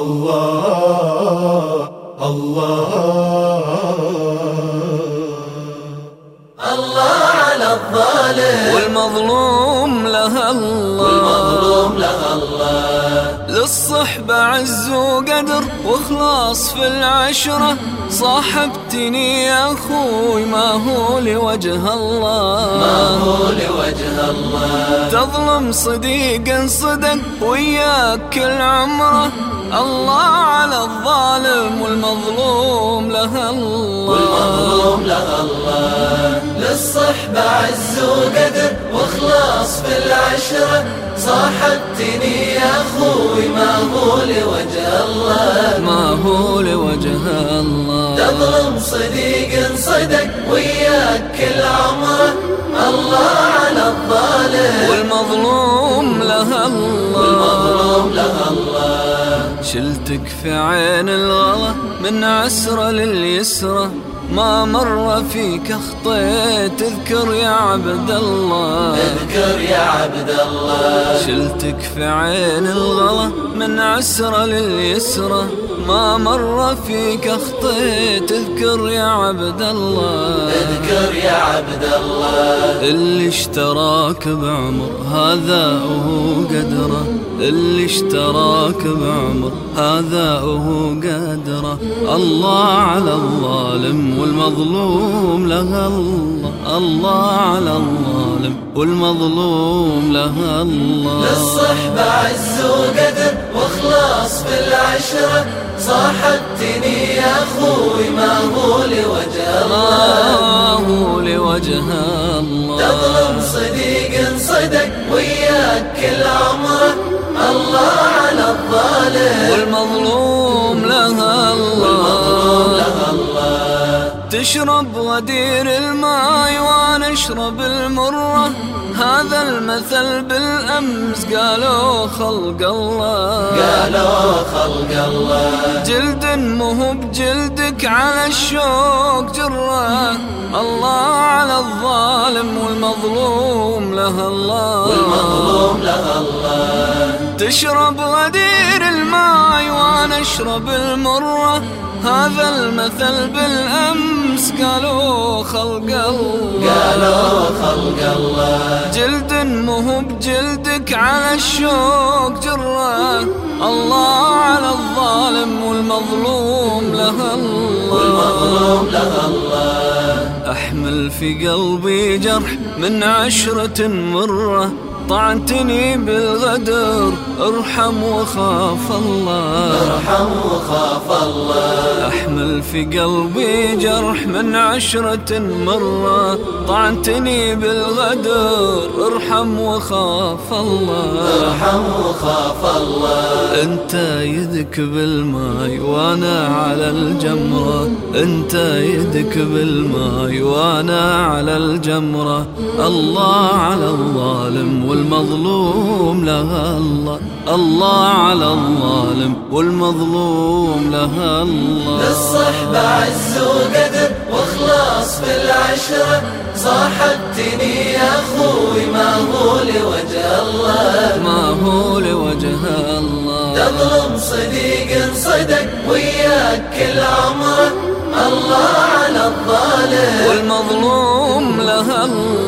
الله الله الله على الظالم. والمظلوم له الله. عز وقدر وإخلاص في العشرة صاحبتني يا أخوي ما هو لوجه الله. ما هو لوجه الله. تظلم صديق صدق وياك كل عمره الله على الظالم والمظلوم لها الله. والمظلوم لها الله. للصحبة عز وقدر وإخلاص في العشرة. صاحبتني يا أخوي ما هو لوجه الله. ما هو لوجه الله. تظلم صديق صدق وياك كل عمره الله على الظالم. والمظلوم لها الله. والمظلوم لها الله. شلتك في عين الغلا من عسرة لليسرة ما مر فيك اخطيت اذكر يا عبد الله. اذكر يا عبد الله. شلتك في عين الغلا من عسرة لليسرة ما مر فيك اخطيت اذكر يا عبد الله. اذكر يا عبد الله. اللي اشتراك بعمر هذا وهو قدره. اللي اشتراك بعمر هذا وهو قدره. الله على الظالم والمظلوم لها الله الله على الظالم والمظلوم لها الله. للصحبة عز وقدر واخلاص في العشرة صاحبتني يا أخوي ما هو لوجه الله. هو لوجه الله. تظلم صديق صدق وياك كل عمره الله على الظالم. والمظلوم لها تشرب غدير الماء وأنا اشرب المرة. هذا المثل بالأمس قالوا خلق الله. قالوا خلق الله. جلد مو بجلدك على الشوق جرة. الله على الظالم والمظلوم لها الله. والمظلوم لها الله. تشرب غدير الماء وأنا اشرب المرة. هذا المثل بالأمس قالوا خلق الله. قالوا خلق الله. جلد مو بجلدك على الشوق جرة. الله على الظالم والمظلوم لها الله. والمظلوم لها الله. أحمل في قلبي جرح من عشرة مرة. طعنتني بالغدر أرحم وخاف الله. أرحم وخاف الله. أحمل في قلبي جرح من عشرة مرة. طعنتني بالغدر أرحم وخاف الله. أرحم وخاف الله. أنت يدك بالماي وأنا على الجمرة. أنت يدك بالماي وأنا على الجمرة. الله على الظالم والمظلوم لها الله. الله على الظالم والمظلوم لها الله. للصحبة عز وقدر وإخلاص في العشرة. صاحبتني يا أخوي ما هو لوجه الله. ما هو لوجه الله. تظلم صديق صدق وياك كل عمره الله على الظالم. والمظلوم لها الله.